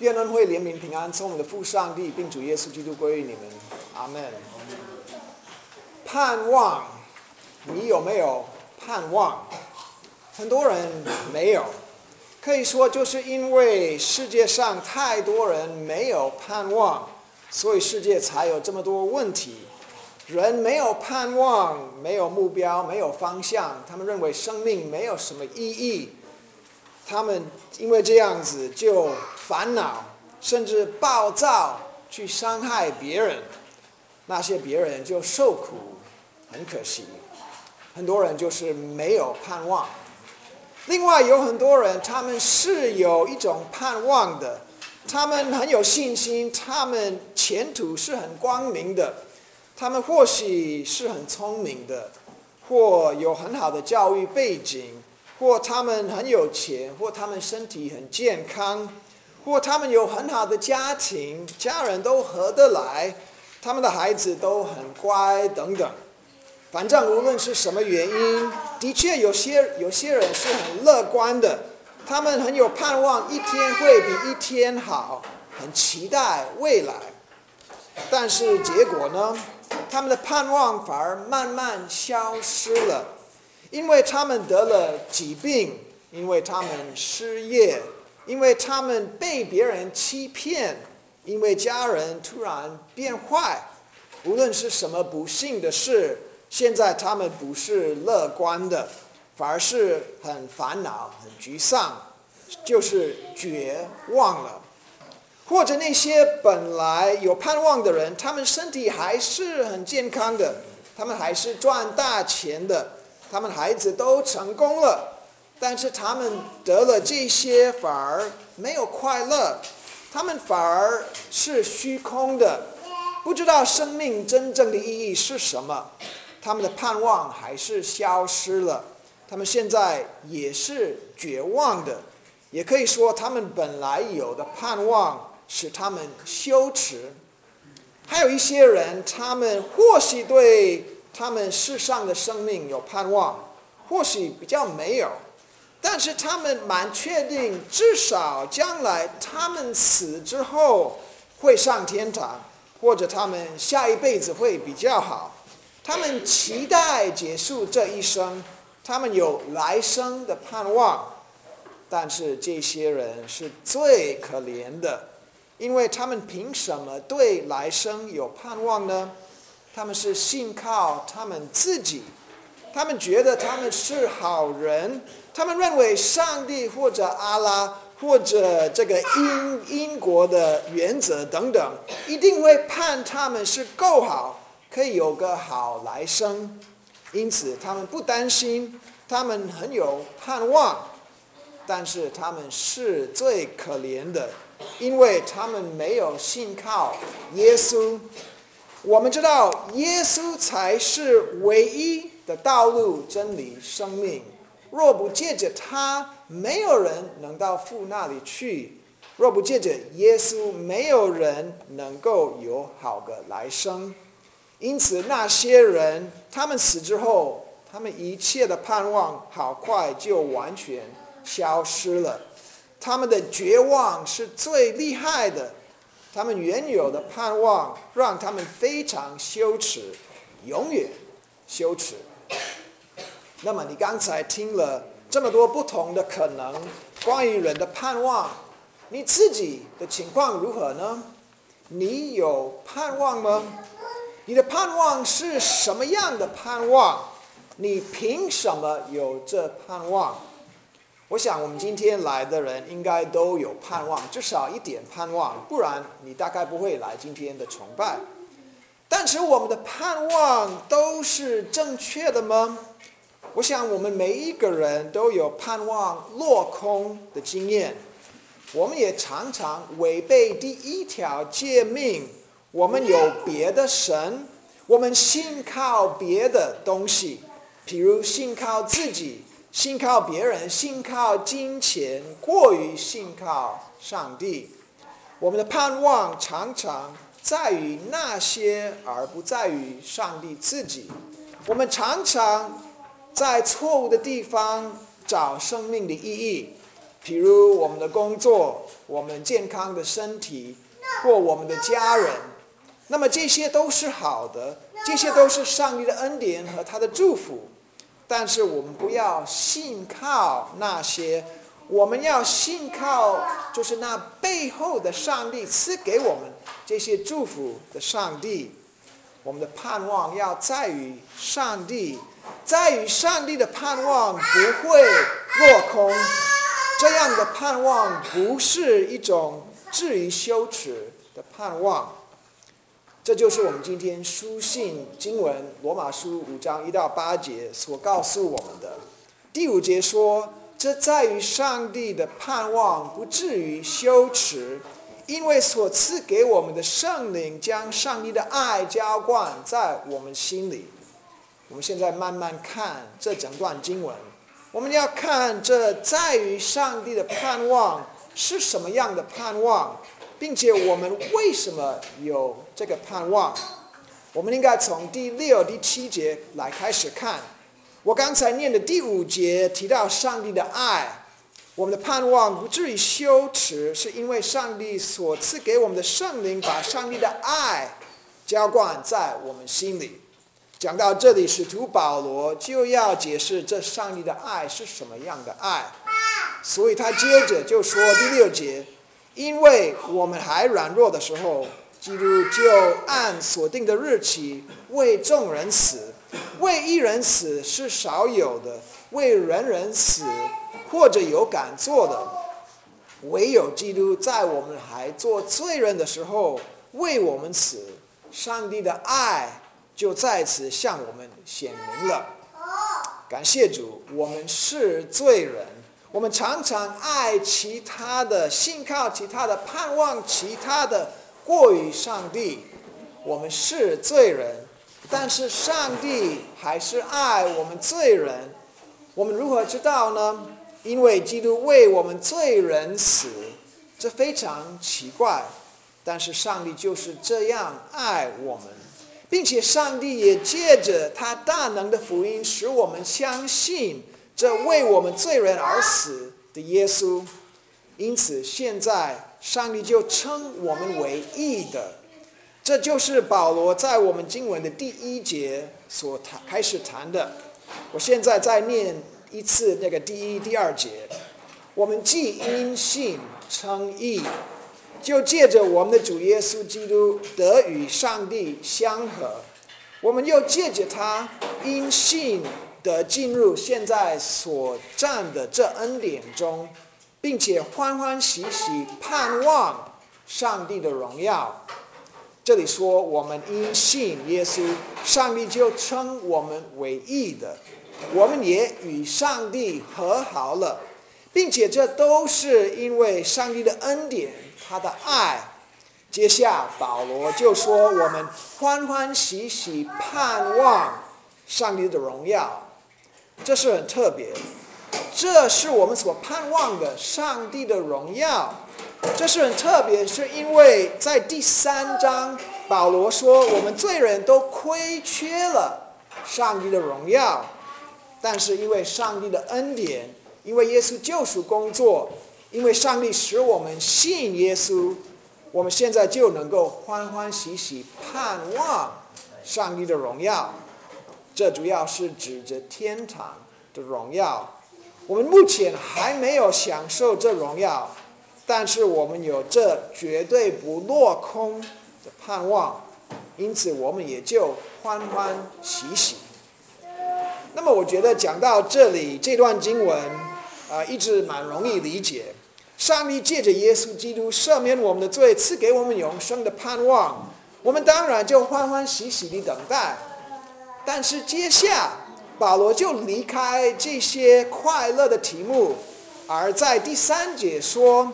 愿恩惠、怜悯、平安从我们的父上帝，并主耶稣基督归于你们。阿门。盼望，你有没有盼望？很多人没有，可以说就是因为世界上太多人没有盼望，所以世界才有这么多问题。人没有盼望，没有目标，没有方向，他们认为生命没有什么意义。他们因为这样子就烦恼，甚至暴躁，去伤害别人，那些别人就受苦，很可惜。很多人就是没有盼望。另外有很多人，他们是有一种盼望的，他们很有信心，他们前途是很光明的，他们或许是很聪明的，或有很好的教育背景。或他们很有钱，或他们身体很健康，或他们有很好的家庭，家人都合得来，他们的孩子都很乖等等。反正无论是什么原因，的确有些有些人是很乐观的，他们很有盼望，一天会比一天好，很期待未来。但是结果呢？他们的盼望反而慢慢消失了。因为他们得了疾病，因为他们失业，因为他们被别人欺骗，因为家人突然变坏，无论是什么不幸的事，现在他们不是乐观的，反而是很烦恼、很沮丧，就是绝望了。或者那些本来有盼望的人，他们身体还是很健康的，他们还是赚大钱的。他们孩子都成功了，但是他们得了这些反而没有快乐，他们反而是虚空的，不知道生命真正的意义是什么，他们的盼望还是消失了，他们现在也是绝望的，也可以说他们本来有的盼望使他们羞耻，还有一些人，他们或许对。他们世上的生命有盼望，或许比较没有，但是他们蛮确定，至少将来他们死之后会上天堂，或者他们下一辈子会比较好。他们期待结束这一生，他们有来生的盼望，但是这些人是最可怜的，因为他们凭什么对来生有盼望呢？他们是信靠他们自己，他们觉得他们是好人，他们认为上帝或者阿拉或者这个英英国的原则等等，一定会判他们是够好，可以有个好来生，因此他们不担心，他们很有盼望，但是他们是最可怜的，因为他们没有信靠耶稣。我们知道，耶稣才是唯一的道路、真理、生命。若不借着他，没有人能到父那里去；若不借着耶稣，没有人能够有好的来生。因此，那些人他们死之后，他们一切的盼望好快就完全消失了。他们的绝望是最厉害的。他们原有的盼望让他们非常羞耻，永远羞耻。那么你刚才听了这么多不同的可能，关于人的盼望，你自己的情况如何呢？你有盼望吗？你的盼望是什么样的盼望？你凭什么有这盼望？我想，我们今天来的人应该都有盼望，至少一点盼望，不然你大概不会来今天的崇拜。但是，我们的盼望都是正确的吗？我想，我们每一个人都有盼望落空的经验。我们也常常违背第一条诫命。我们有别的神，我们信靠别的东西，譬如信靠自己。信靠别人，信靠金钱，过于信靠上帝。我们的盼望常常在于那些，而不在于上帝自己。我们常常在错误的地方找生命的意义。比如我们的工作、我们健康的身体或我们的家人。那么这些都是好的，这些都是上帝的恩典和他的祝福。但是我们不要信靠那些，我们要信靠就是那背后的上帝赐给我们这些祝福的上帝。我们的盼望要在于上帝，在于上帝的盼望不会落空。这样的盼望不是一种至于羞耻的盼望。这就是我们今天书信经文《罗马书》五章一到八节所告诉我们的。第五节说：“这在于上帝的盼望不至于羞耻。”因为所赐给我们的圣灵将上帝的爱浇灌在我们心里。我们现在慢慢看这整段经文，我们要看这在于上帝的盼望是什么样的盼望，并且我们为什么有这个盼望？我们应该从第六、第七节来开始看。我刚才念的第五节提到上帝的爱。我们的盼望不至于羞耻，是因为上帝所赐给我们的圣灵，把上帝的爱浇灌在我们心里。讲到这里，使徒保罗就要解释这上帝的爱是什么样的爱，所以他接着就说第六节：因为我们还软弱的时候，基督就按所定的日期为众人死，为一人死是少有的，为人人死。或者有敢做的，唯有基督在我们还做罪人的时候为我们死，上帝的爱就在此向我们显明了。感谢主，我们是罪人，我们常常爱其他的，信靠其他的，盼望其他的，过于上帝。我们是罪人，但是上帝还是爱我们罪人。我们如何知道呢？因为基督为我们罪人死，这非常奇怪，但是上帝就是这样爱我们，并且上帝也借着他大能的福音，使我们相信这为我们罪人而死的耶稣。因此，现在上帝就称我们为义的。这就是保罗在我们经文的第一节所谈开始谈的。我现在在念。一次那个第一、第二节，我们既因信称义，就借着我们的主耶稣基督得与上帝相合；我们又借着他因信得进入现在所占的这恩典中，并且欢欢喜喜盼望上帝的荣耀。这里说我们因信耶稣，上帝就称我们为义的。我们也与上帝和好了，并且这都是因为上帝的恩典，他的爱。接下保罗就说：“我们欢欢喜喜盼望上帝的荣耀。”这是很特别，这是我们所盼望的上帝的荣耀。这是很特别，是因为在第三章，保罗说我们罪人都亏缺了上帝的荣耀。但是因为上帝的恩典，因为耶稣救赎工作，因为上帝使我们信耶稣，我们现在就能够欢欢喜喜盼望上帝的荣耀。这主要是指着天堂的荣耀。我们目前还没有享受这荣耀，但是我们有这绝对不落空的盼望，因此我们也就欢欢喜喜。那么我觉得讲到这里，这段经文，啊，一直蛮容易理解。上帝借着耶稣基督赦免我们的罪，赐给我们永生的盼望，我们当然就欢欢喜喜地等待。但是接下，保罗就离开这些快乐的题目，而在第三节说，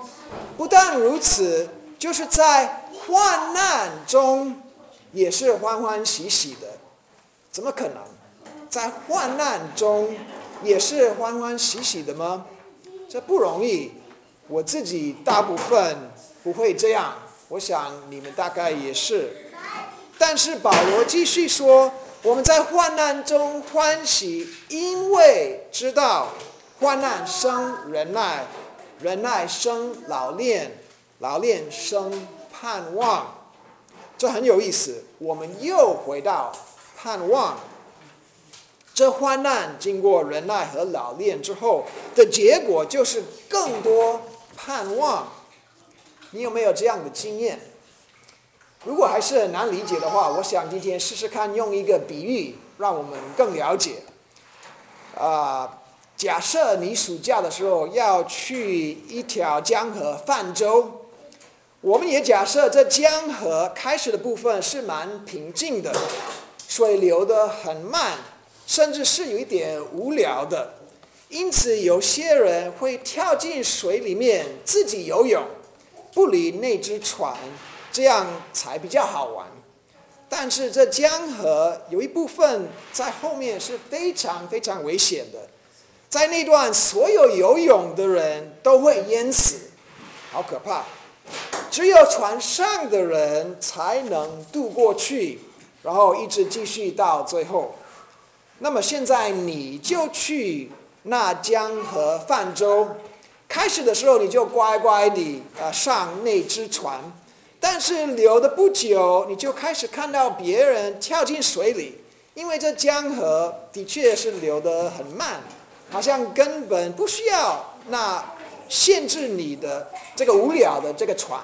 不但如此，就是在患难中也是欢欢喜喜的，怎么可能？在患难中也是欢欢喜喜的吗？这不容易。我自己大部分不会这样，我想你们大概也是。但是保罗继续说：“我们在患难中欢喜，因为知道患难生忍耐，忍耐生老练，老练生盼望。这很有意思，我们又回到盼望。这患难经过忍耐和老练之后的结果，就是更多盼望。你有没有这样的经验？如果还是很难理解的话，我想今天试试看用一个比喻，让我们更了解。啊，假设你暑假的时候要去一条江河泛舟。我们也假设这江河开始的部分是蛮平静的，水流得很慢，甚至是有一点无聊的。因此，有些人会跳进水里面自己游泳，不理那只船，这样才比较好玩。但是，这江河有一部分在后面是非常非常危险的，在那段所有游泳的人都会淹死，好可怕。只有船上的人才能渡过去，然后一直继续到最后。那么现在你就去那江河泛舟，开始的时候你就乖乖地啊上那只船，但是游的不久，你就开始看到别人跳进水里，因为这江河的确是流得很慢，好像根本不需要那限制你的这个无聊的这个船。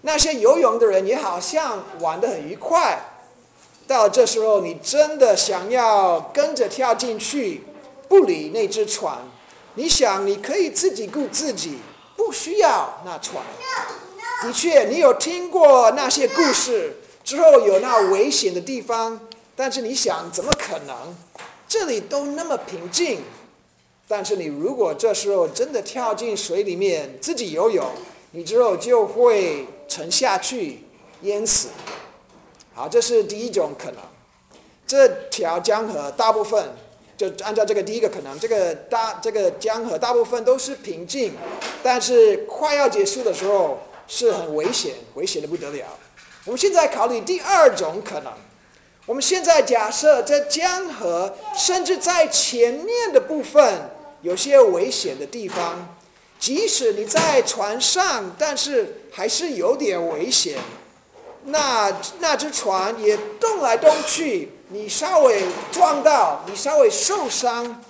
那些游泳的人也好像玩得很愉快，到这时候你真的想要跟着跳进去，不理那只船，你想你可以自己顾自己，不需要那船。的确，你有听过那些故事之后有那危险的地方，但是你想怎么可能？这里都那么平静，但是你如果这时候真的跳进水里面自己游泳，你之后就会。沉下去，淹死。好，这是第一种可能。这条江河大部分，就按照这个第一个可能，这个大这个江河大部分都是平静，但是快要结束的时候是很危险，危险的不得了。我们现在考虑第二种可能。我们现在假设这江河甚至在前面的部分有些危险的地方。即使你在船上，但是还是有点危险。那那只船也动来动去，你稍微撞到，你稍微受伤。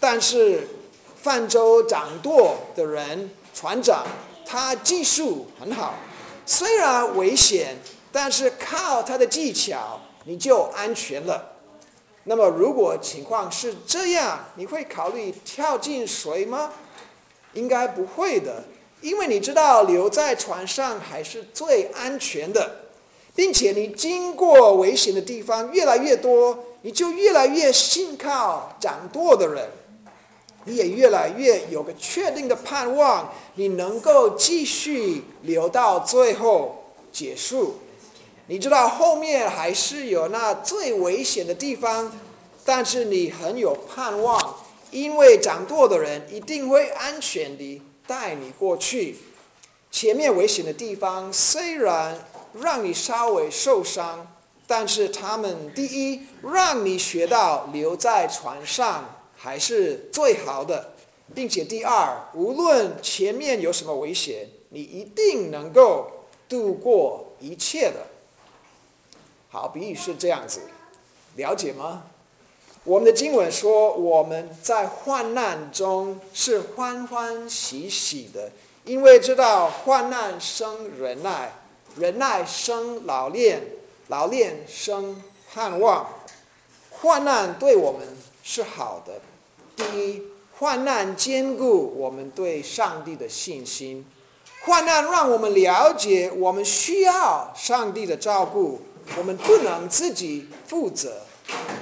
但是泛舟掌舵的人，船长，他技术很好。虽然危险，但是靠他的技巧，你就安全了。那么如果情况是这样，你会考虑跳进水吗？应该不会的，因为你知道留在船上还是最安全的，并且你经过危险的地方越来越多，你就越来越信靠掌舵的人，你也越来越有个确定的盼望，你能够继续留到最后结束。你知道后面还是有那最危险的地方，但是你很有盼望。因为掌舵的人一定会安全地带你过去。前面危险的地方虽然让你稍微受伤，但是他们第一让你学到留在船上还是最好的，并且第二，无论前面有什么危险，你一定能够度过一切的。好，比喻是这样子，了解吗？我们的经文说，我们在患难中是欢欢喜喜的，因为知道患难生忍耐，忍耐生老练，老练生盼望。患难对我们是好的。第一，患难坚固我们对上帝的信心；患难让我们了解，我们需要上帝的照顾，我们不能自己负责。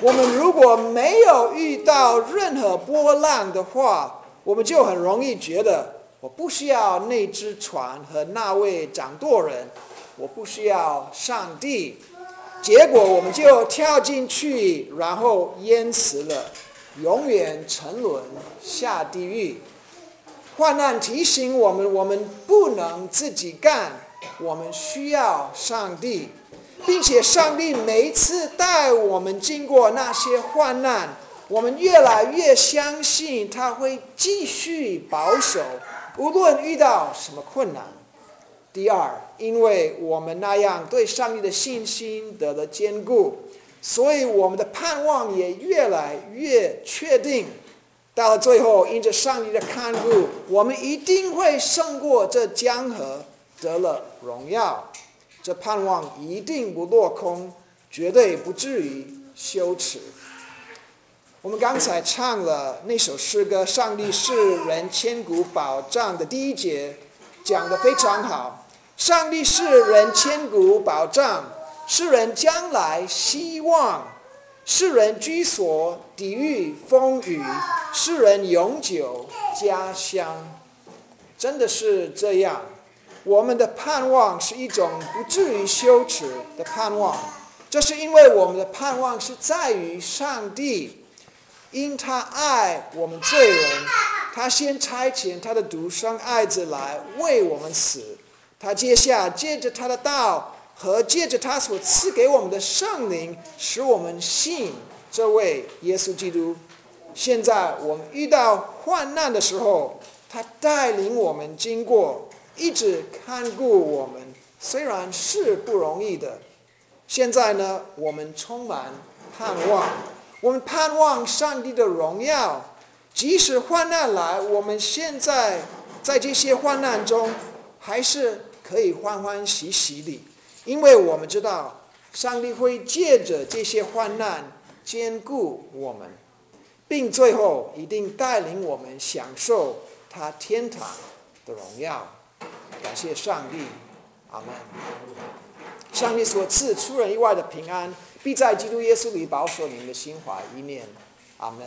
我们如果没有遇到任何波浪的话，我们就很容易觉得我不需要那只船和那位掌舵人，我不需要上帝。结果我们就跳进去，然后淹死了，永远沉沦下地狱。患难提醒我们，我们不能自己干，我们需要上帝。并且上帝每一次带我们经过那些患难，我们越来越相信他会继续保守无论遇到什么困难。第二，因为我们那样对上帝的信心得了坚固，所以我们的盼望也越来越确定。到了最后，因着上帝的看顾，我们一定会胜过这江河，得了荣耀。这盼望一定不落空，绝对不至于羞耻。我们刚才唱了那首诗歌《上帝是人千古保障》的第一节，讲得非常好。上帝是人千古保障，是人将来希望，是人居所抵御风雨，是人永久家乡。真的是这样，我们的盼望是一种不至于羞耻的盼望。这是因为我们的盼望是在于上帝，因他爱我们罪人，他先差遣他的独生爱子来为我们死。他接下借着他的道和借着他所赐给我们的圣灵，使我们信这位耶稣基督。现在我们遇到患难的时候，他带领我们经过，一直看顾我们，虽然是不容易的。现在呢，我们充满盼望，我们盼望上帝的荣耀。即使患难来，我们现在在这些患难中，还是。可以欢欢喜喜的，因为我们知道上帝会借着这些患难兼顾我们，并最后一定带领我们享受他天堂的荣耀。感谢上帝，阿门。上帝所赐出人意外的平安，必在基督耶稣里保守你们的心怀意念，阿门。